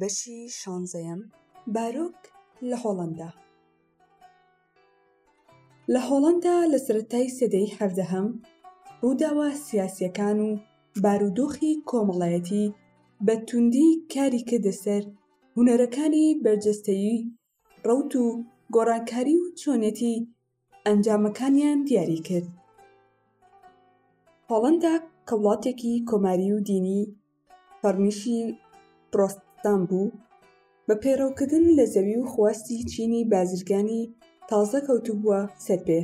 بەشی شانزەیەم بارۆک لە هۆڵندا لە هۆڵندا لە سەتای سەدەی حەفدەهەم ڕووداوە سیاسیەکان و بارودۆخی کۆمەڵایەتی بە توندی کاری کردە سەر هوەرەکانی بەرجەستەیی ڕەوت و گۆڕانکاری و چۆنێتی ئەنجامەکانیان دیاری کرد هۆڵندا کە وڵاتێکی کۆماری و دینی فەرمیشی پرۆستان بوو بە پەیڕەوکردن لە زەوی و خواستی چینی بازرگانی تازە کەوتبووە سەر پێ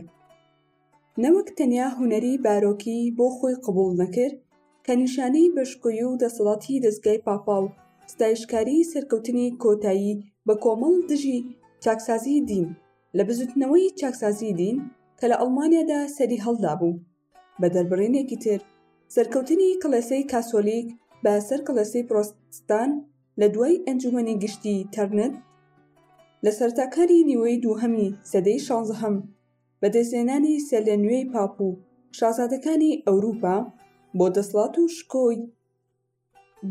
نەوەک تەنیا هونەری بارۆکی بۆ خۆی قبوڵ نەکرد کە نیشانەی بەشکۆی و دەسەڵاتی دەزگای پاپا و ستایشکاری سەرکەوتنی کۆتایی بە کۆمەڵ دژی چاکسازی دین لە بزوتنەوەی چاکسازی دین کە لە ئەڵمانیادا سەری هەڵدابوو بە دەربڕینێکی تر سەرکەوتنی کڵێسەی کاسۆلیک بە سەر کڵێسەی پرۆستان لە دوای ئەنجومەنی گشتی تەرنت لە سەرەتاکانی نیوەی دووهەمی سەدەی شانزەهەم بەدەستهێنانی سەرلەنوێی پاپ و شازادەکانی ئەوروپا بۆ دەسڵات و شکۆی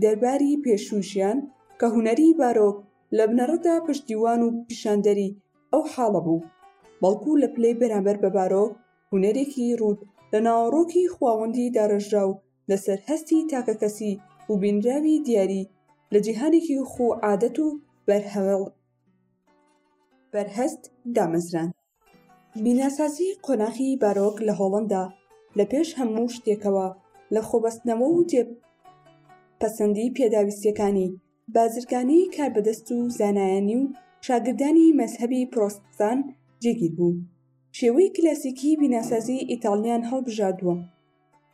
دەرباری پێشووشیان کە هونەری بارۆک لە بنەڕەتدا پشتیوان و پیشاندەری ئەو حاڵە بوو بەڵکو لە پلەی بەرامبەر بە بارۆک هونەرێکی ڕووت لە ناوەڕۆکی خواوەندی داڕێژراو لەسەر هەستی تاکەکەسی و بینراوی دیاری لە جیهانێکی خوو عادەت و بەرهەست دامەزراند. بیناسازی قۆناخی بارۆک لە هۆڵەندا لە پێش هەموو شتێکەوە لە خۆبەستنەوە و تێ پەسەندی پێداویستیەکانی بازرگانی کاربەدەست و زانایانی و شاگردانی مەزهەبی پرۆستان جێگیر بوو شێوەی کلاسیکی بیناسازی ئیتالیان هەڵبژاردووە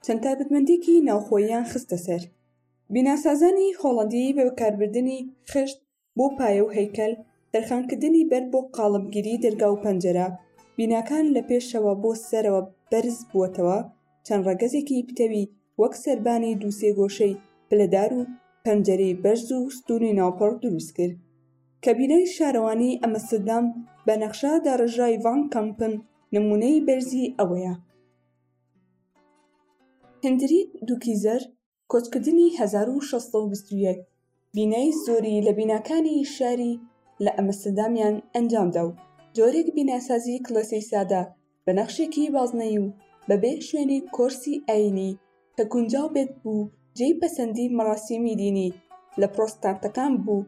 چەند تایبەتمەندێکی ناوخۆییان خستە سەر بیناسازانی هۆڵەندی بە بەکاربردنی خشت بۆ پایە و هەیکەل، تەرخانکردنی بەرد بۆ قاڵبگیری دەرگا و پەنجەرە، بیناکان لە پێشەوە بۆ سەرەوە بەرز بووەتەوە، چەند ڕەگەزێکی پتەوی وەک سەربانی دوو سێ گۆشەی پلەدار و پەنجەرەی بەرز و ستوونی ناوپڕ دروست کرد کە بینای شارەوانی ئەمستردام بە نەخشە داڕێژراوی ڤان کەمپن نموونەی بەرزی ئەوەیە. هندریک دوکیزەر، کۆچکردنی هەزار و شەش سەد و بیست و یەک بینای زۆری لە بیناکانی شاری لە ئەمستردامیان ئەنجامدا و جۆرێک بیناسازی کڵێسەی سادە بە نەخشێکی بازنەیی و بەبێ شوێنی کۆرسی ئایینی کە گونجاو بێت بوو جێی پەسەندی مەراسیمی دینی لە پرۆستانتەکان بوو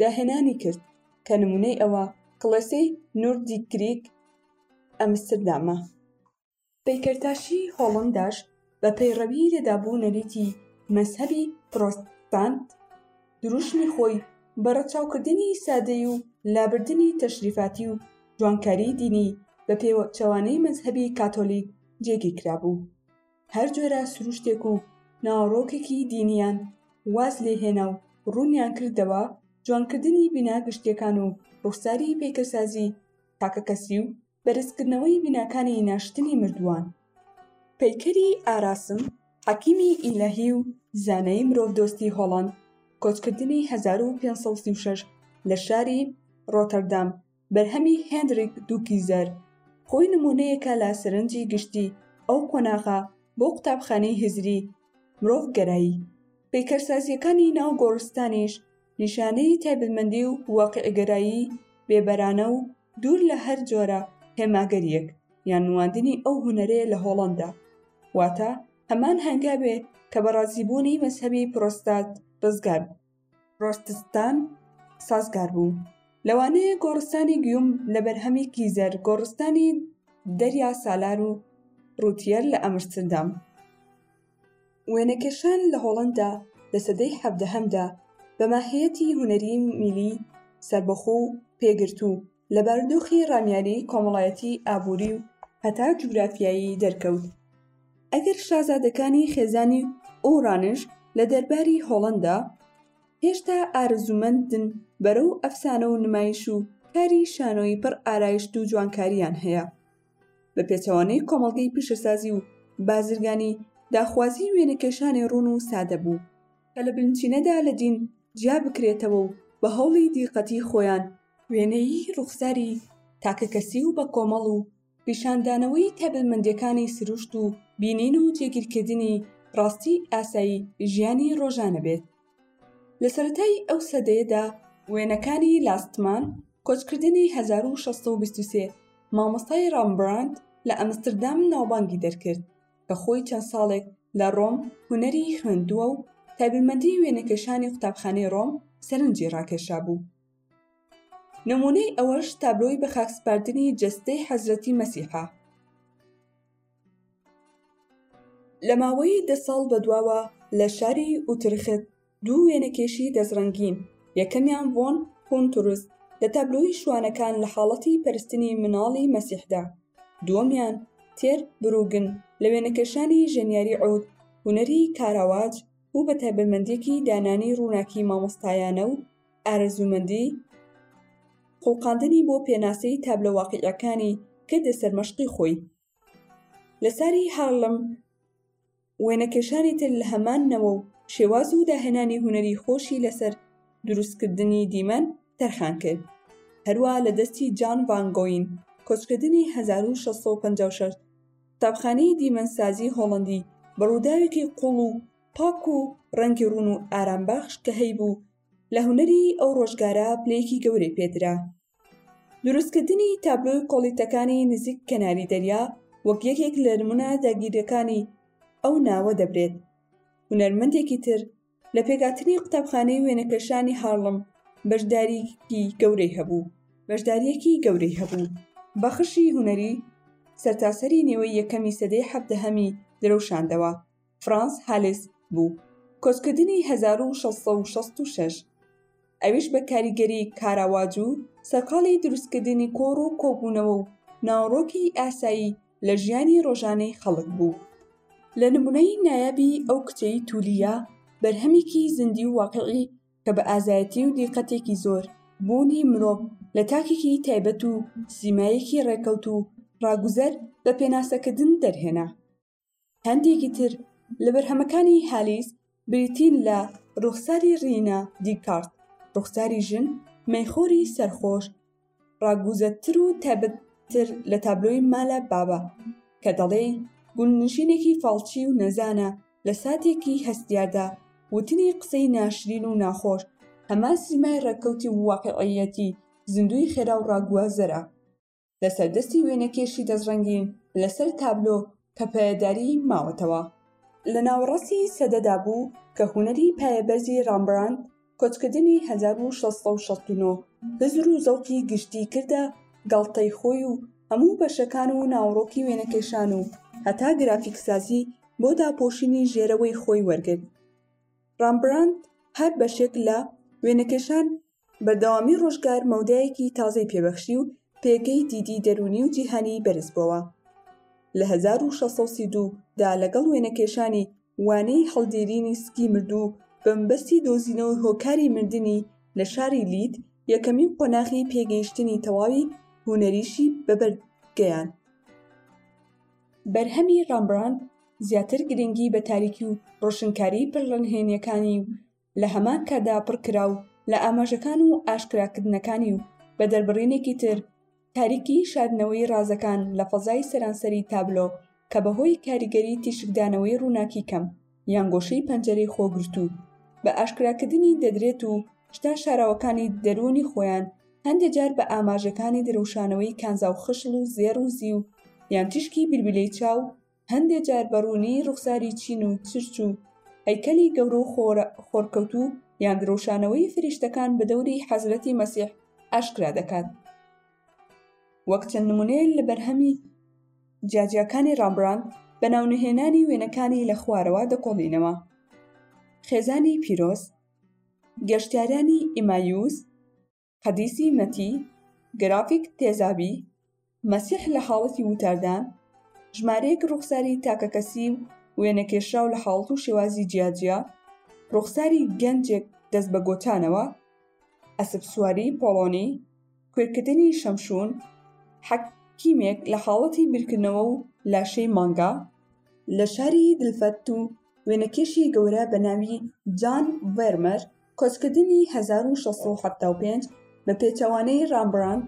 داهێنانی کرد کە نمونەی ئەوە کڵێسەی نوردیگ کریک ئەمستردامە. پەیکەرتاشی هۆڵنداش بە پەیڕەوی لێدابوو نەریتی مەزهەبی پرۆستانت دروشمی خۆی بە ڕەچاوکردنی سادەی و لابردنی تەشریفاتی و جوانکاری دینی بە پێوەچەوانەی مەزهەبی کاتۆلیک جێگیر کرابوو هەر جۆرە سروشتێک و ناوەڕۆکێکی دینیان واز لێ هێنا و ڕوونیان کردەوە جوانکردنی بینا گشتیەکان و ڕوخساری پەیکەرسازی تاکەکەسی و بەرزکردنەوەی بیناکانی ناشتنی مردووان. پەیکەری ئاراسم حەکیمی ئیلهی و زانای مرۆڤدۆستی هۆڵەند کۆچکردنی هەزار و پێنج سەد و سی و شەش لە شاری ڕۆتەردام بەرهەمی هێنریک دوکیزەر خۆی نموونەیەکە لە سەرنجی گشتی ئەو قۆناغە بۆ قوتابخانەی هزری مرۆڤگەرایی. پەیکەرسازییەکانی ناو گۆڕستانیش نیشانەی تایبەتمەندی و واقیعگەرایی بێبەرانە و دوور لە هەر جۆرە هێماگەریەک یان نواندنی ئەو هونەرەیە لە هۆڵەندا، واتە هەمان هەنگاوێ کە بە ڕازیبوونی مەزهەبی پرۆستات ڕزگار بوو. پرۆتستان سازگار بوو. لەوانەیە گۆڕستانی گیوم لە بەرهەمی کیزەر، گۆڕستانی دەریا سالار و ڕوتیەر لە ئەمستردام، وێنەکێشان لە هۆڵەندا لە سەدەی حەڤدەهەمدا بە ماهییەتی هونەری میلی سەربەخۆ و پێگرتوو لە بارودۆخی ڕامیاری کۆمەڵایەتی ئابووری و هەتا جوگرافیایی دەرکەوت ئەگەر شازادەکانی خێزانی ئۆرانژ لە دەرباری هۆڵەندا هێشتا ئارەزوومەندن بەرەو ئەفسانە و نمایش و کاری شانۆی پڕ ئارایشت و جوانکارییان هەیە بە پێچەوانەی کۆمەڵگەی پیشەسازی و بازرگانی داخوازی وێنەکێشانی ڕوون و سادە بوو کە لە بنچینەدا لە دین جیا بکرێتەوە و بە هەوڵی دیقەتی خۆیان وێنەیی ڕوخساری تاکەکەسی و بەکۆمەڵ و پیشاندانەوەی تایبەتمەندییەکانی سروشت و بینین و جێگیرکردنی ڕاستی ئاسایی ژیانی ڕۆژانە بێت. لە سەرەتای ئەو سەدەیەدا وێنەکانی لاستمان کۆچکردنی 1623 مامۆستای ڕامبراند لە ئەمستردام ناوبانگی دەرکرد کە خۆی چەند ساڵێک لە ڕۆم هونەری خوێندووە و تایبەتمەندی وێنەکێشانی قوتابخانەی ڕۆم سەرنجی ڕاکێشابوو نمونەی ئەوەش تابلۆی بەخاکسپاردنی جەستەی حەزرەتی مەسیحە لە ماوەی دە ساڵ بەدواوە لە شاری ئوترخت دوو وێنەکێشی دەستڕەنگین یەکەمیان بۆن هونترس لە تابلۆی شوانەکان لە حاڵەتی پەرستنی مناڵی مەسیحدا دووەمیان تێر بروگن لە وێنەکێشانی ژەنیاری عود هوەری کاراواج و بە تایبەتمەندێکی دانانی ڕووناکی مامۆستایانە و ئارەزوومەندی خوڵقاندنی بۆ پێناسەی تابلۆ واقیعەکانی کردە سەرمەشقی خۆی لە ساری هارلم وێنەکێشانی تر لە هەمان نەوە و شێواز و داهێنانی هونەری خۆشی لەسەر دروستکردنی دیمەن تەرخان کرد هەروە لە دەستی جان ڤانگۆین کۆچکردنی 1656 قوتابخانەی دیمەنسازی هۆڵندی بە ڕووداوێکی قوڵ و پاک و ڕەنگی ڕون و ئارامبەخش کە هەیبوو لە هونەری ئەو ڕۆژگارە پلەیەکی گەورەی پێدرا دروستکردنی تابلۆی کۆڵیتەکانی نزیک کەناری دەریا وەک یەکێک لە نمونە داگیرەکانی ئەو ناوە دەبرێت هونەرمەندێکی تر لە پێکاتنی قوتابخانەی وێنەکەشانی هاڕڵم بەشداریکی گەورەی هەبوو بەشداریەکی گەورەی هەبوو بەخشی هونەری سەرتاسەری نێوەی یەکەمی سەدەی حەڤدەهەمی درەوشاندەوە فرانس هالێس بوو، کۆچکردنی هەزار و شەش سەد و شەست و شەش، ئەویش بە کاریگەری کاراواجو سەرقاڵی دروستکردنی کۆڕ و کۆبوونەوە و ناوەڕۆکی ئاسایی لە ژیانی ڕۆژانەی خەڵک بوو. لە نموونەی نایابی ئەو کچەی تولییە، بەرهەمێکی زیندی و واقیعی کە بە ئازایەتی و دیقەتێکی زۆر بوونی مرۆڤ لە تاکێکی تایبەت و سیمایەکی ڕێکەوت و ڕاگوزەر بە پێناسەکردن دەرهێنا. هەندێکی تر لە بەرهەمەکانی هالیس بریتین لە ڕوخساری ڕینا دیکارت ڕوخساری ژن مەیخۆری سەرخۆش ڕاگوزەتتر و تایبەتتر لە تابلۆی مالە بابە کە دەڵێ گوندنشینێکی فاڵچی و نەزانە لە ساتێکی هەستیاردا وتنی قسەی ناشرین و ناخۆش هەمان سیمای ڕێککەوتی واقعیەتی زیندووی خێرا و ڕاگوازەرە لەسەر دەستی وێنەکێشی دەستڕەنگین لەسەر تابلۆ کە پایەداری ماوەتەوە لە ناوەڕاستی سەدەدا بوو کە هوەری پایەبەرزی ڕامبران کۆچکردنی 1669 هزر و زەوتی گشتی کردە گەڵتەی خۆی و هەموو بەشەکان و ناوڕۆکی وێنەکێشان و هەتا گرافیکسازی بۆ داپۆشینی ژێرەوەی خۆی وەرگرت ڕامبراند هەر بەشێک لە وێنەکێشان بەردەوامی ڕۆژگار مەودایەکی تازەی پێبەخشی و پێگەی دیدی دەروونی و جیهانی بەرز بۆوە. لە هەزار و شەش سەد و سی و دوو دا لەگەڵ وێنەکێشانی وانەی هەڵدێرینی سکی مردوو بە مەبەستی دۆزینەوەی هۆکاری مردنی لە شاری لید یەکەمین قۆناغی پێگەیشتنی تەواوی هونەریشی بە بەر گەیاند. بەرهەمی ڕامبراند زیاتر گرنگی بە تاریکی و ڕۆشنکاریی پڕ لە نهێنییەکانی و لە هەمان کاتدا پڕکرا و لە ئاماژەکان و ئاشکراکردنەکانی و بە دەربڕینێکی تر تاریکی شاردنەوەی ڕازەکان لە فەزای سەرانسەری تابلۆ کە بەهۆی کاریگەری تیشکدانەوەی ڕووناکی کەم یان گۆشەی پەنجەرەی خۆگرتوو بە ئاشکراکردنی دەدرێت و شتە شاراوەکانی دەروونی خۆیان هەندێک جار بە ئاماژەکانی دروشانەوەی کانزاو خشڵ و زێڕ و زیو یان تیشکی بیلبیلەی چاو هەندێ جار بە ڕوونی ڕوخساری چین و چرچ و هەیکەلی گەورە و خۆرکەوتوو یان درەوشانەوەی فریشتەکان بە دەوری حەزرەتی مەسیح ئاشکرا دەکات وەک چەند نمونەیەک لە بەرهەمی جیاجیاکانی ڕامبراند بە ناونەهێنانی وێنەکانی لە خوارەوە دەکۆڵینەوە خێزانی پیرۆز گەشتیارانی ئیمایوس قەدیسی مەتی، گرافیک تێزابی، مەسیح لە حاڵەتی وتاردان، ژمارەیەک ڕوخساری تاکەکەسی و وێنەکێشراو لە حاڵەت و شێوازی جیاجیا، ڕوخساری گەنجێک دەست بە گۆتانەوە، ئەسپسواری پۆڵۆنی، کوێرکردنی شەمشون، حەکیمێک لە حاڵەتی بیرکردنەوە و لاشەی مانگا، لە شاری دلفەت و وێنەکێشی گەورە بە ناوی جان ڤێرمەر، کۆچکردنی هەزار و شەش سەد و حەفتا و پێنج بە پێچەوانەی ڕامبراند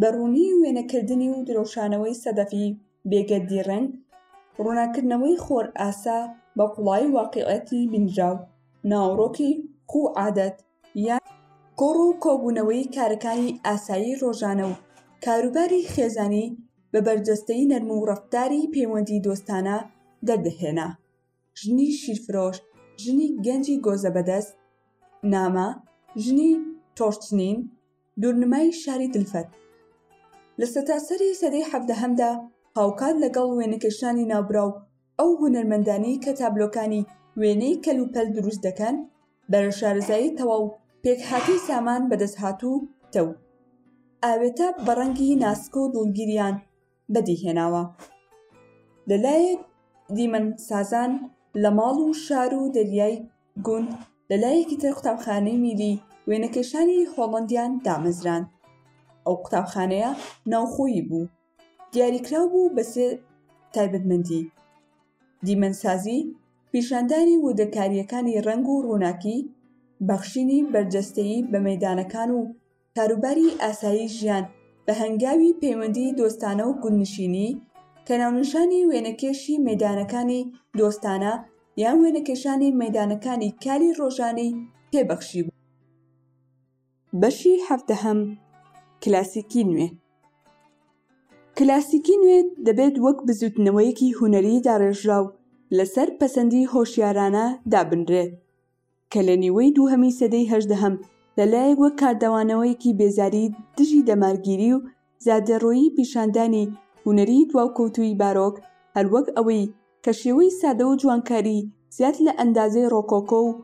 بە ڕوونی وێنەکردنی و درەوشانەوەی سەدەفی بێگەردی ڕەنگ، ڕووناککردنەوەی خۆرئاسا بە قوڵایی واقیعیەتی بینراو، ناوەڕۆکی خوو و عادەت، یان. کۆڕ و کۆبوونەوەی کارەکانی ئاسایی ڕۆژانە و کاروباری خێزانی بە بەرجەستەی نەرم و ڕەفتاری پەیوەندی دۆستانە دەردەهێنا. ژنی شیرفرۆش، ژنی گەنجی گۆزەبەدەست، نامە، ژنی تۆرچنین، دورنمای شاری دلفەت. لە سەتاسەری سەدەی حەڤدەهەمدا هاوکات لەگەڵ وێنەکێشانی ناوبراو ئەو هونەرمەندانەی کە تابلۆکانی وێنەی کەل و پەل دروست دەکەن بەرە شارەزایی تەواو پێکهاتەی سامان بەدەستهاتوو تەو ئاوێتە بەڕەنگی ناسک و دڵگیریان بەدیهێناوە لەلایەک دیمەن سازان لە ماڵ و شار و دەریای گوند لەلایەکی تر قوتابخانەی میلی وێنەکێشانی هۆڵندیان دامەزران ئەو قوتابخانەیە ناوخۆیی بوو دیاریکراو بوو بەسێ تایبەتمەندی دیمەنسازی پیشاندانی و دەکاریەکانی ڕنگ و ڕووناکی بەخشینی بەرجەستەیی بە مەدانەکان و کاروباری ئاسایی ژیان بە هەنگاوی پەیوەندی دۆستانە و گوندنشینی کە ناونیشانی وێنەکێشی مەیدانەکانی دۆستانە یان وێنەکێشانی مەیدانەکانی کاری ڕۆژانەی پێ بەخشیبوو. بەشی حەڤدەهەم، کلاسیکی نوێ کلاسیکی نوێ دەبێت وەک بزووتنەوەیەکی هونەری داڕێژراو لەسەر پەسەندی هۆشیارانە دابنرێت، کە لە نیوەی دووهەمی سەدەی هەژدەهەم لە لایەک وەک کاردەوانەوەیەکی بێزاری دژی دەمارگیری و زادەڕۆیی پیشاندانی هونەری دواوکەوتووی بارۆک هەروەک ئەوەی کە شێوەی سادە و جوانکاری زیاد لە ئەندازەی ڕۆکۆکۆ و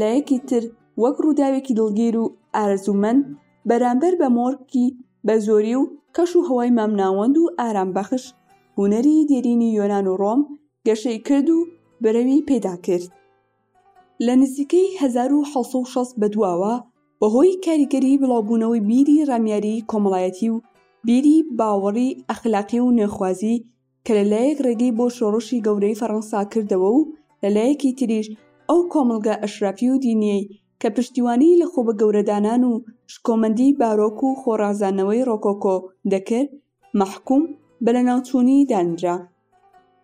لایەکی تر وەک ڕووداوێکی دڵگیر و ئارەزوومەند بەرامبەر بە مۆرکی بە زۆری و کەش و هەوای مامناوەند و ئارام بەخش هونەری دێرینی یۆنان و ڕۆم گەشەی کرد و برەوی پێدا کرد. لە نزیکەی هەزار و حەوت سەد و شەست بەدواوە بەهۆی کاریگەری بڵاوبوونەوەی بیری رامیاریی کۆمەڵایەتی و بیری باوەڕی ئەخلاقی و نوێخوازی کە لە لایەک رێگەی بۆ شۆڕشی گەورەی فەرەنسا کردەوە و لە لایەکی تریش ئەو کۆمەڵگە ئەشرافی و دینیەی کە پشتیوانیی لە خۆبەگەورەدانان و شکۆمەندی بارۆک و خۆڕازاندنەوەی رۆکۆکۆ دەکرد مەحکووم بە لەناوچوونی دانرا.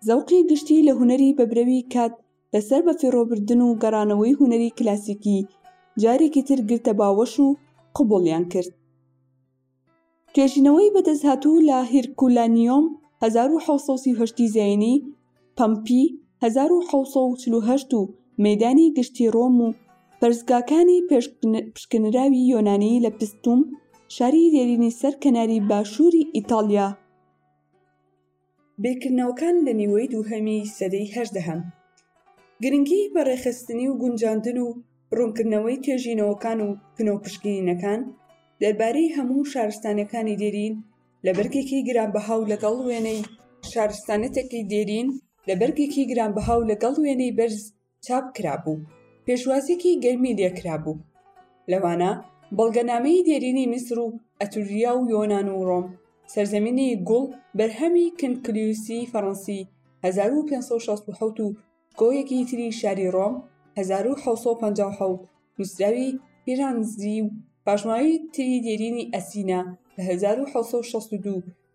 زەوقی گشتی لە هونەری بەبرەوی کات لەسەر بەفیڕۆبردن و گەڕانەوەی هونەری کلاسیکی جارێکی تر گرتە باوەش و قبوڵیان کرد. توێژینەوەی بەدەستهاتوو لە هیرکولانیۆم، هەزار و حەوت سەد و سی و هەشت ی زایینی، پەمپی، هەزار و حەوت سەد و چل و هەشت و مەیدانی گشتی ڕۆم و پەرستگاکانی پشکنراوی یۆنانی لە پستوم، شاری دێرینی سەر کەناری باشووری ئیتاڵیا، بیرکردنەوەکان لە نیوەی دووهەمی سەدەی هەژدەهەم گرنگی بە ڕێکخستنی و گونجاندن و ڕوونکردنەوەی توێژینەوەکان و پنەو پشکنینەکان دەربارەی هەموو شارستانەکانی دێرین لە بەرگێکی گرانبەها و لەگەڵ وێنەی شارستانەتێکی دێرین لە بەرگێکی گرانبەها و لەگەڵ وێنەی بەرز چاپ کرابوو پێشوازیکی گەرمی لێکرابوو لەوانە بەڵگەنامەی دێرینی میسر و ئەتوریا و یۆناان و ڕۆم سەرزەمینی گوڵ بەرهەمی کنکلیوسی فەڕەنسی 1567 و گۆیەکی تری شاری ڕۆم 1950 نووسراوی پیرانزی و پاشماوی تری دێرینی ئەسینا 1962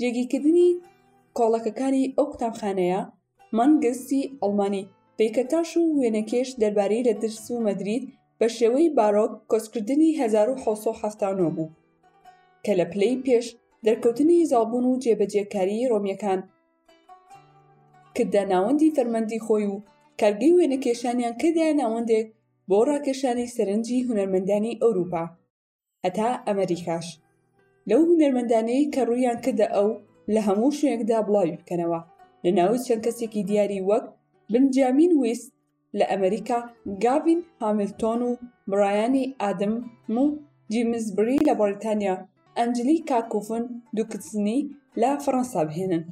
جێگیرکردنی کۆڵەکەکانی ئەو قوتابخانەیە مانگرسی ئەڵمانی پێکەتاش و وێنەکێش دەربارەی لە درس و مەدرید بە شێوەی بارۆک کۆچکردنی 1970 بوو کە لە پلەی پێش دەرکەوتنی زاڵبوون و جێبەجێکاری ڕۆمیەکان کردە ناوەندی فەرمەندی خۆی و کارگەی وێنەکێشانیان کردە ناوەندێک بۆ ڕاکێشانی سەرنجی هونەرمەندانی ئەوروپا هەتا ئەمەریکاش لەو هونەرمەندانەی کە ڕوویان کردە ئەو لە هەموو شوێنێکدا بڵاوی بکەنەوە لە ناوی چەند کەسێکی دیاری وەک بنجامین ویس لە ئەمریکا گاڤین هامیلتۆن و برایانی ئادم و جیمزبری لە بەڕیتانیا ئەنجلی کاکوفن دوکتنی لە فەڕەنسا بهێنن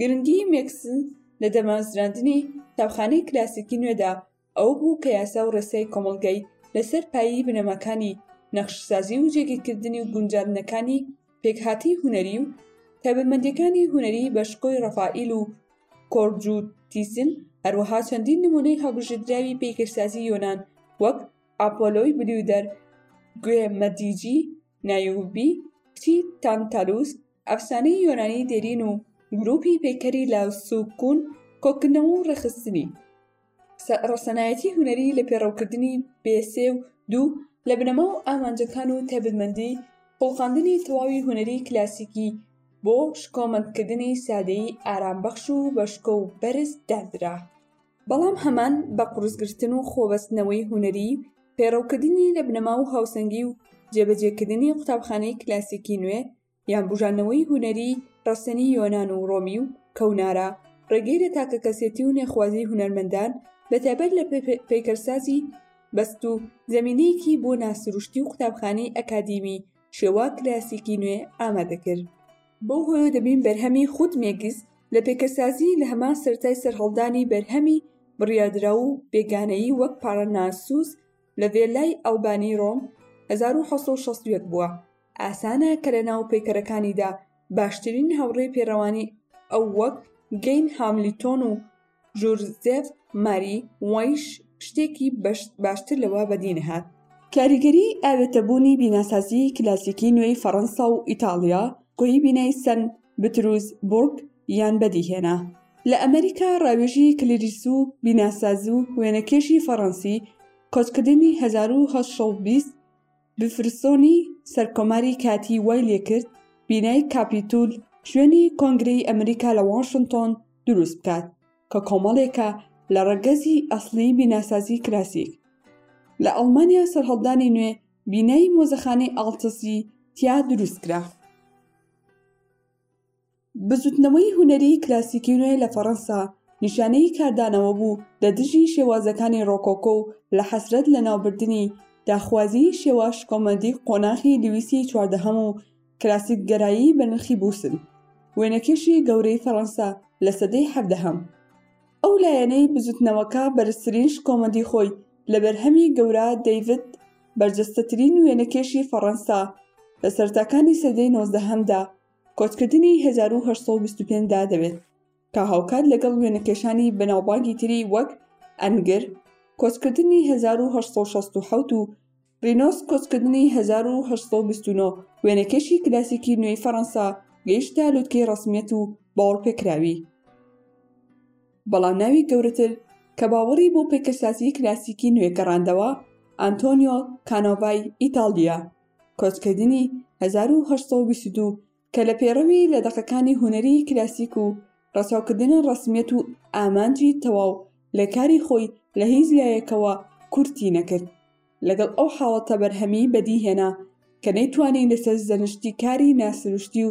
گرنگی مێکسن لە دەمازراندنی تاوخانەی کلاسیکی نوێدا ئەوە بوو کە یاسا و ڕێسای کۆمەڵگای لەسەر پایەی بنەماکانی نەخشەسازی و جێگیرکردنی و گونجاندنەکانی پێکهاتەی هونەری و تایبەتمەندییەکانی هونەری بە شکۆی ڕەفائیل و کۆرجوتیسن هەروەها چەندین نموونەی هەڵبژێردراوی پەیکەرسازی یۆنان وەک ئاپۆلۆی بلیودەر گوێ مەدیجی نایوبی کچی تانتالوس ئەفسانەی یۆنانی دێرین و گرووپی پەیکەری لاوسوکون کۆکردنەوە و ڕێکخستنی ڕەسەنایەتی هونەری لە پێڕەوکردنی بێسێ و دوو لە بنەما و ئامانجەکان و تایبەتمەندی خوڵقاندنی تەواوی هونەری کلاسیکی بۆ شکۆمەندکردنی سادەیی ئارام بەخش و بەشکۆ و بەرز داندرا بەڵام هەمان بە قورسگرتن و خۆبەستنەوەی هونەری پێڕەوکردنی لە بنەما و هاوسەنگی و جێبەجێکردنی قوتابخانەی کلاسیکی نوێ یان بوژانەوەی هونەریی ڕەسەنی یۆنان و ڕۆمی و کەونارا، ڕێگەی لە تاکەکەسێتی و نێخوازیی هونەرمەندان، بەتایبەت لە پەیکەرسازی بەست و زەمینەیەکی بۆ ناسروشتی و قوتابخانەی ئەکادیمی شێوە کلاسیکی نوێ ئامادە کرد. بەو هۆیەوە دەبین بەرهەمی خود مێگز لە پەیکەرسازی لە هەمان سەرەتای سەرهەڵدانی بەرهەمی بڕیاردراو و بێگانەیی وەک پاراناسوس لە ڤێللای ئەلبانی ڕۆم هەزار و حەد سەد و شەست و یەک بووە. ئاسانە کە لە ناو پەیکەرەکانیدا باشترین هاوڕێی پێڕەوانی ئەو وەک گەین هاملیتۆن و ژورزێف ماری وەیش شتێکی باشتر لەوە بەدی نەهات کاریگەری ئاوێتەبوونی بیناسازی کلاسیکی نوێی فەڕەنسا و ئیتاڵیا کۆی بینای سەن بتروز بورگ یان بەدی هێنا لە ئەمریکا ڕاوێژی کلیریس و بیناساز و وێنەکێشی فەڕەنسی کۆچکردنی 1920 بفرسۆنی سەرکۆماری کاتی وای لێکرد بینای کاپیتول شوێنی کۆنگرەی ئەمریکا لە واشنتۆن دروست بکات کە کۆمەڵێکە لە ڕەگەزی ئەسلی بیناسازی کلاسیک لە ئەڵمانیا سەرهەڵدانی نوێ بینای مۆزەخانەی ئاڵتسی تیا دروست کرا. بزوتنەوەی هونەریی کلاسیکی نوێ لە فەڕەنسا نیشانەیی کاردانەوە بوو لە دژی شێوازەکانی ڕۆکۆکۆ و لە حەسرەت لەناوبردنی داخوازیی شێوە شکۆمەندی قۆناغی لویسی چواردەهەم و کلاسیکگەرایی بە نرخی بوسن وێنەکێشی گەورەی فەڕەنسا لە سەدەی حەڤدەهەم. ئەو لایەنەی بزوتنەوەکە بەرزترین شکۆمەندی خۆی لە بەرهەمی گەورە دەیڤد، بەرجەستەترین وێنەکێشی فەڕەنسا لە سەرەتاکانی سەدەی نۆزدەهەمدا، کۆچکردنی هەزار و هەشت سەد و بیست و پێنج دا دەبێت کە هاوکات لەگەڵ وێنەکێشانی بەناوبانگی تری وەک ئەنگر کۆچکردنی هەزار و هەشت سەد و شەست و حەوت و رینۆس کۆچکردنی هەزار و هەشت سەد و بیست و نۆ وێنەکێشی کلاسیکی نوێی فەڕەنسا گەیشتە لوتکەی ڕەسمیەت و باوەڕپێکراوی بەڵام ناوی گەورەتر کە باوەڕی بۆ پێکەسازی کلاسیکی نوێ گەڕاندەوە ئەنتۆنیۆ کانۆڤای ئیتاڵیە کۆچکردنی، هەزار و هەشت سەد و بیست و دوو، کە لە پێڕەوی لە دەقەکانی هونەریی کلاسیک و ڕەچاوکردنە ڕەسمیەت و ئامانجی تەواو لە کاری خۆی لە هیچ لایەکەوە کورتی نەکرد لەگەڵ ئەو حاڵەتە بەرهەمی بەدیهێنا کە نەیتوانی لەسەر زەنشتی کاری ناسروشتی و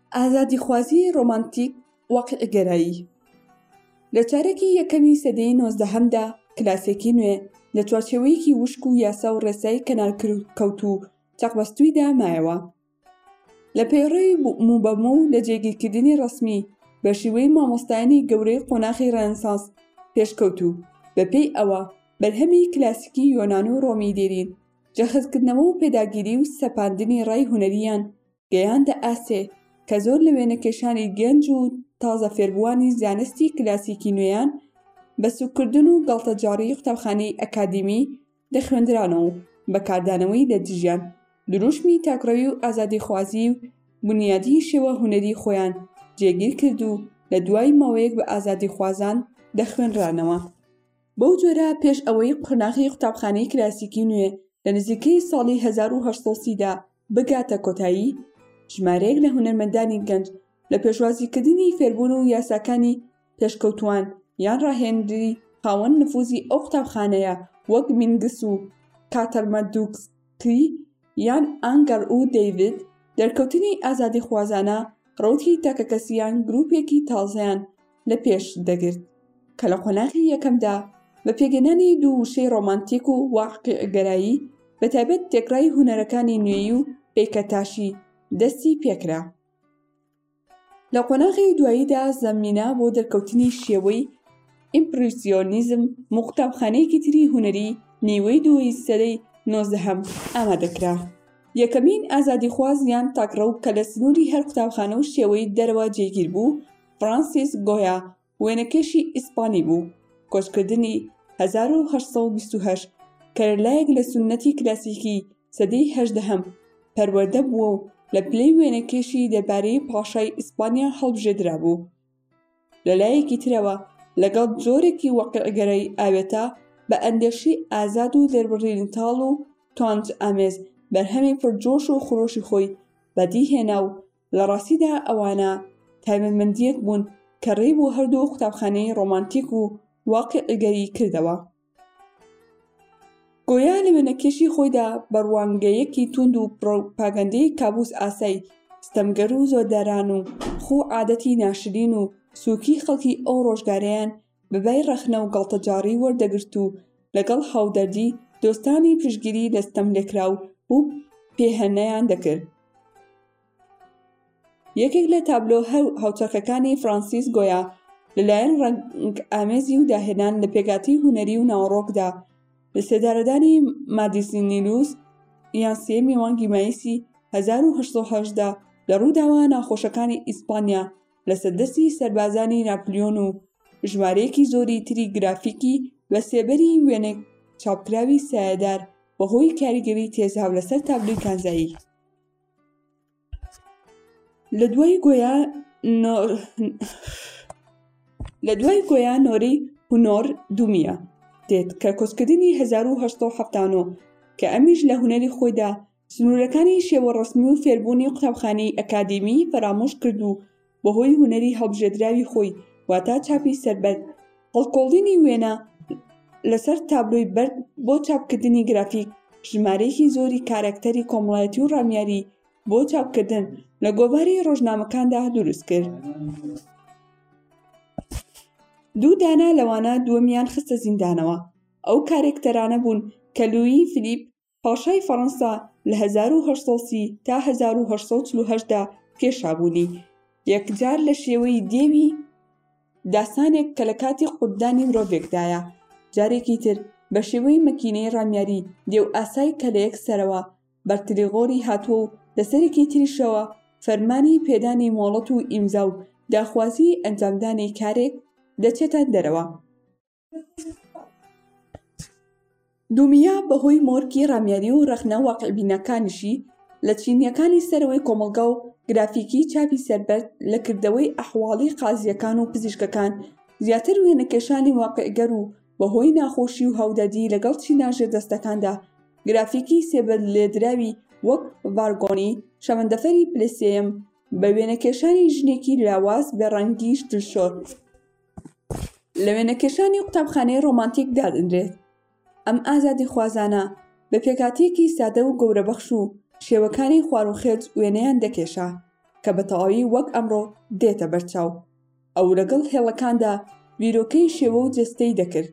ئازادیخوازیی ڕۆمانتیک واقیعگەرایی لە چارەکی یەکەمی سەدەی نۆزدەهەمدا کلاسێکی نوێ لە چوارچێوەیەکی وشک و یاسا و ڕێسای کەنارکەوت و چەقبەستوویدا مایەوە لە پەیڕەوی موبەموو لە جێگیرکردنی ڕەسمی بە شیوەی مامۆستایانی گەورەی قۆناخی ڕێنسانس پێشکەوتوو بەپێی ئەوە بەرهەمی کلاسیکی یۆنان و ڕۆمی دێرین جەختکردنەوە و پێداگیری و سەپاندنی ڕای هونەرییان گەیاندە ئاستێک کە زۆر لە وێنەکێشانی گەنج و تازە فێربووانی زانستی کلاسیکی نوێیان بە سوککردن و گاڵتەجاڕیی قوتابخانەی ئەکادیمی دەخوێندرانەوە و بەکاردانەوەی لە دژیان درووشمی تاکڕەوی و ئازادیخوازی و بونیادی شێوە هونەری خۆیان جێگیر کرد و لە دوای ماوەیەک بە ئازادیخوازان دەخوێنرانەوە. بەو جۆرە پێش ئەوەی قۆناغی قوتابخانەی کلاسیکی نوێ لە نزیکەی ساڵی هەزار و هەشت سەد و سی دا بگاتە کۆتایی ژمارەیەک لە هونەرمەندانی گەنج لە پێشوازیکردنی فێربوون و یاساکانی پێشکەوتوان یان ڕاهێنری خاوەن نفوزی ئەو قوتابخانەیە وەک مینگس و کاتەرمەدوکسکی یان ئانگەر و دەیڤد دەرکەوتنی ئازادیخوازانە ڕەوتی تاکەکەسییان گروپێکی تازەیان لە پێش دەگرت کە لە قۆناغی یەکەمدا بە پێگەنانی دوو وشەی ڕۆمانتیک و واقعگەرایی بە تایبەت تێکڕای هونەرەکانی نوێی و پێکەتاشی دەستی پێکرا لە قۆناغی دواییدا زەمینە بۆ دەرکەوتنی شێوەی ئیمپریسیۆنیزم مختامخانەیەکی تری هوەری نیوەی دووی سەرەی نۆزدەهەم ئامادەکرا یەکەمین ئازادیخوازیان تاکڕەو کە لە سنووری هەر قوتابخانە و شێوەی دەرەوە جێگیر بوو فرانسیس گۆیا وێنەکێشی ئیسپانی بوو، کۆچکردنی، هەزار و هەشت سەد و بیست و هەشت، کە لەلایەک لە سوننەتی کلاسیکی سەدەی هەژدەهەم پەروەردە بووە و لە پلەی وێنەکێشی دەربارەی پاشای ئیسپانیا هەڵبژێدرابوو، لەلایەکی ترەوە لەگەڵ جۆرێکی واقیعگەرای ئاوێتە بە ئەندێشەی ئازاد و دەربڕینتاڵ و توانجئامێز بەرهەمی پڕ جۆش و خرۆشی خۆی بەدیهێنا و لە ڕاستیدا ئەوانە تایبەتمەندییەک بوون کە ڕێی بۆ هەردوو قوتابخانەی ڕۆمانتیک و واقیعیگەری کردەوە گۆیا لە وێنەکێشی خۆیدا بە ڕوانگەیەکی توند و پڕۆپاگەندەی کابوس ئاسای ستەمگەر و زۆرداران و خوو عادەتی ناشرین و سووکی خەڵکی ئەو ڕۆژگارەیان بەبای ڕەخنە و گەڵتەجاڕی وەردەگرت و لەگەڵ هاودەردی دۆستانی پشتگیری لە ستەملێکراو و پێهێنەیان دەکرد. یەکێک لە تابلۆ هاوچەرخەکانی فرانسیس گۆیا لەلایەن ڕەنگئامێزی و داهێنان لە پێکهاتەی هونەری و ناوەڕۆکدا لە سێدارەدانی مادیسینیلوس یان سێیەمی مانگی ماییسی 1918 لە ڕووداوە ناخۆشەکانی ئیسپانیا لەسەر دەستی سەربازانی ناپلیۆن و ژمارەیەکی زۆری تری گرافیکی بە سێبەری وێنە چاپکراوی سایەدار بەهۆی کاریگەری تێزاو لەسەر تابلۆی کانزایی لە دوای گۆیا لە دوای گۆیا نۆری هونۆر دومیە دێت کە کۆچکردنی 1970 کە ئەمیش لە هوەری خۆیدا سنوورەکانی شێوە ڕەسمی و فێربوونی قوتابخانەی ئەکادیمیی فەرامۆش کرد و بە هۆی هونەری هەڵبژێدراوی خۆی واتا چاپی سەربەرد، هەڵکۆڵینی وێنە لە سەر تابلۆی بەرد بۆ چاپکردنی گرافیک، ژمارەیەکی زۆری کارەکتەری کۆمەڵایەتی و ڕامیاری بۆ چاپکردن لە گۆڤاری ڕۆژنامەکاندا دروست کرد. دوو دانە لەوانە دووەمیان خستە زیندانەوە. ئەو کارەکتەرانە بوون کە لویی فلیپ پاشای فەڕەنسا لە 1830 تا 1848 دا کێشابوونی یەکجار لە شێوەی دێوی داسانێک کە لە کاتی قوتدانی مرۆڤێکدایە جارێکی تر بە شێوەی مەکینەی ڕامیاری دێو ئاسای کە لە یەک سەرەوە بەرتلیغۆری هاتووە و لە سەرێکی تریشەوە فەرمانی پێدانی مۆڵەت و ئیمزا و داخوازیی ئەنجامدانی کارێک دەچێتە دەرەوە دومیە بەهۆی مۆرکی ڕامیاری و ڕەخنە واقعبینەکانیشی لە چینیەکانی سەرەوەی کۆمەڵگا و گرافیکی چاپی سەربەرز لە کردەوەی ئەحواڵی قازیەکان و پزیشکەکان زیاتر وێنەکێشانی واقعگەر و بەهۆی ناخۆشی و هاودەردی لەگەڵ چینە ژێردەستەکاندا گرافیکی سێبەر لێدراوی وەک ڤارگۆنی شەمەندەفەری پلەسێیەم بە وێنەکێشانی ژنێکی لاواز بێڕەنگی دلشۆر لە وێنەکێشانی قوتابخانەی ڕۆمانتیک دادەنرێت ئەم ئازادی خوازانە بە پێکاتەکی سادە و گەورە بەخش و شێوەکانی خواروخێج وێنەیان دەکێشا کە بە تەواوی وەک ئەمڕۆ دێتە بەرچاو ئەو لەگەڵ هێڵەکاندا بیرۆکەی شێوە و جستەی دەکرد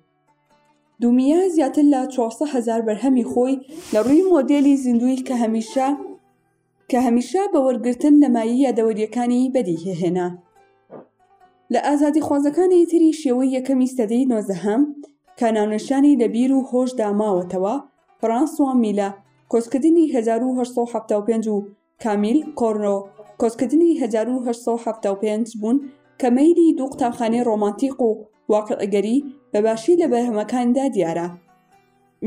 دومیە زیاتر لە 400 هزار بەرهەمی خۆی لە ڕووی مۆدێلی زیندوی کە هەمیشە کە هەمیشە بە وەرگرتن لە مایە یادەوەرییەکانی بەدیهێهێنا. لە ئازادیخوازەکانی تری شێوەی یەکەمی سەدەی نۆزدەهەم کە ناونیشانی لە بیر و هۆشدا ماوەتەوە، فرانسوا میلە، کۆچکردنی هەزار و هەشت سەد و حەفتا و پێنج، و کامیل کۆرنۆ، کۆچکردنی هەزار و هەشت سەد و حەفتا و پێنج، بوون کە مەیلی دوو قوتابخانەی ڕۆمانتیق و واقیعگەری بە باشی لە بەرهەمەکانیدا دیارە.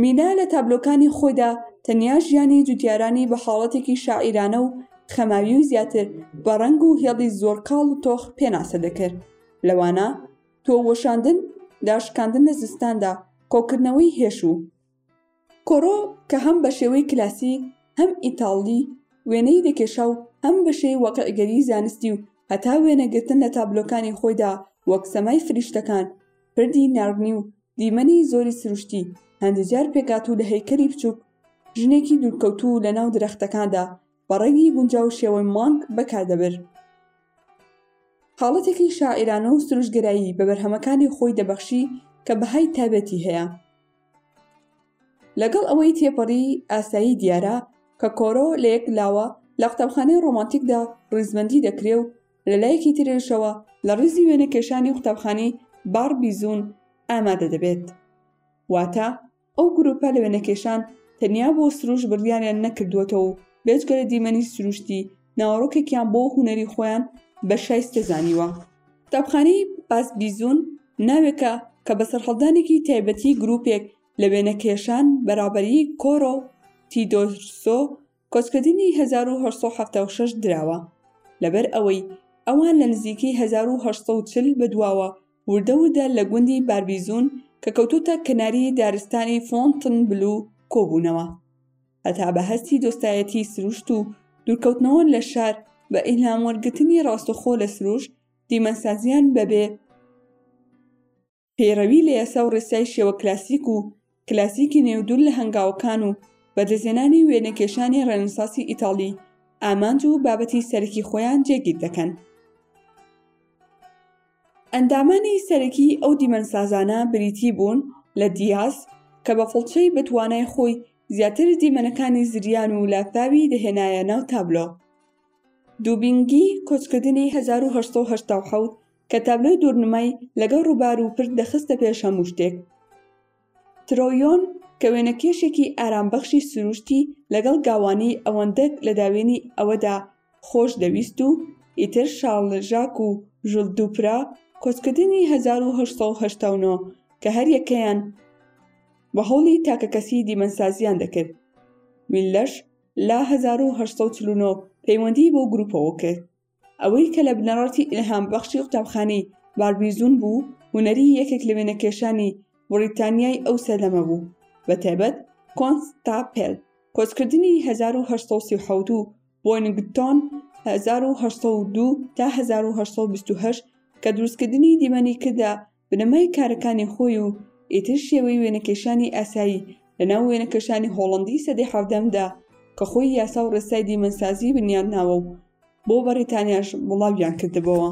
مینا لە تابلۆکانی خۆیدا تەنیا ژیانی جوتیارانی بە حاڵەتێکی شاعیرانە و خەماوی و زیاتر بە ڕەنگ و هێڵی زۆر کاڵ و تۆخ پێناسە دەکرد لەوانە تۆ وەشاندن داشکاندن لە زستاندا قۆکردنەوەی هێش و کۆڕۆ کە هەم بە شێوەی کلاسی هەم ئیتاڵی وێنەی دەکێشا و هەم بەشێی وەقعگەری زانستی و هەتا وێنەگرتن لە تابلۆکانی خۆیدا وەک سەمای فریشتەکان پردی ناڕنی و دیمەنی زۆری سروشتی، هەندێجار پێکهاتوو لە هەیکەلی بچووک، ژنێکی دوورکەوتوو لەناو درەختەکاندا بە ڕەنگی گونجاو و شێوەی مانگ بەکاردەبەر. حاڵەتێکی شاعیرانە و سروشتگەرایی بە بەرهەمەکانی خۆی دەبەخشی کە بەهای تایبەتی هەیە. لەگەڵ ئەوەی تێپەڕی ئاسایی دیارە کە کۆرۆ لە یەک لاوە لە قوتابخانەی ڕۆمانتیکدا ڕیزبەندی دەکرێ و لە لایەکی تریشەوە لە ڕیزی وێنەکێشانی قوتابخانی باڕبیزون ئامادە دەبێت واتە ئەو گروپە لە وێنەکێشان تەنیا بۆ سروش بڕیاریان نەکردووەتەوە و بێجگە لە دیمەنی سروشتی ناوەڕۆکێکیان بۆ هوەری خۆیان بە شایستە زانیوە قوتابخانەی باس بیزون ناوێکە کە بە سەرهەڵدانێکی تایبەتی گروپێک لە وێنەکێشان بەرابەری کۆرۆ تیدۆرسۆ کۆچکردنی هەزار و هەشت سەد و حەفتا و شەش دراوە لەبەر ئەوەی ئەوان لە نزیکەی هەزار و هەشت سەد و چل بەدواوە وردە وردە لە گوندی باربیزون کە کەوتۆتە کەناری دارستانی فۆنتنبلو کۆبوونەوە هەتا بە هەستی دۆستایەتی سروشت و دوورکەوتنەوە لە شار بە ئیلهاموەرگرتنی ڕاستەخۆ لە سروشت دیمەنسازیان بەبێ پەیڕەوی لە یاسا و ڕێسای شێوە کلاسیک و کلاسیکی نێودوور لە هەنگاوەکان و بەدەستهێنانی وێنەکێشانی ڕێنساسی ئیتاڵی ئامانج و بابەتی سەرەکی خۆیان جێگیر دەکەن. ئەندامانی سەرەکیی ئەو دیمەنسازانە بریتی بوون لە دیاز، کە بە فڵچەی بەتوانای خۆی زیاتر دیمەنەکانی زریان و لافاوی دەهێنایە ناو تابلۆ، دوبینگی، کۆچکردنی هەزار و هەشت سەد و هەشتا و حەوت، کە تابلۆی دوورنمای لەگەڵ ڕووبار و پرد دەخستە پێش هەموو شتێک. ترۆیۆن کە وێنەکێشێکی ئارامبەخشی سرووشتی لەگەڵ گاوانەی ئەوەندە لە داوێنی ئەوەدا خۆش دەویست و ئیتر شارڵ ژاک و ژول دووپرا، کۆچکردنی هەزار و هەشت سەد و هەشتا و نۆ، کە هەر یەکەیان بە هەوڵی تاکەکەسی دیمەنسازییان دەکرد. میللەش لە هەزار و هەشت سەد و چل و نۆ پەیوەندیی بەو گرووپەوە کرد. ئەوەی کە لە بنەڕەتی ئیلهام بەخشی قوتابخانەی باربیزون بوو هونەری یەکێک لە وێنەکێشانی بڕیتانیای ئەو سەردەمە بوو بە تایبەت کۆنستاپێل کۆچکردنی 1837 و بۆینگتۆن 1802 تا 1828 کە دروستکردنی دیمەنی کردە بنەمای کارەکانی خۆی و ئیتر شێوەی وێنەکێشانی ئاسایی لە ناو وێنەکێشانی هۆڵەندی سەدەی حەڤدەمدا کە خۆی یاسا و ڕێسای دیمەنسازی بنیات ناوە و بۆ بەڕیتانیاش بڵاویان کردبۆوە.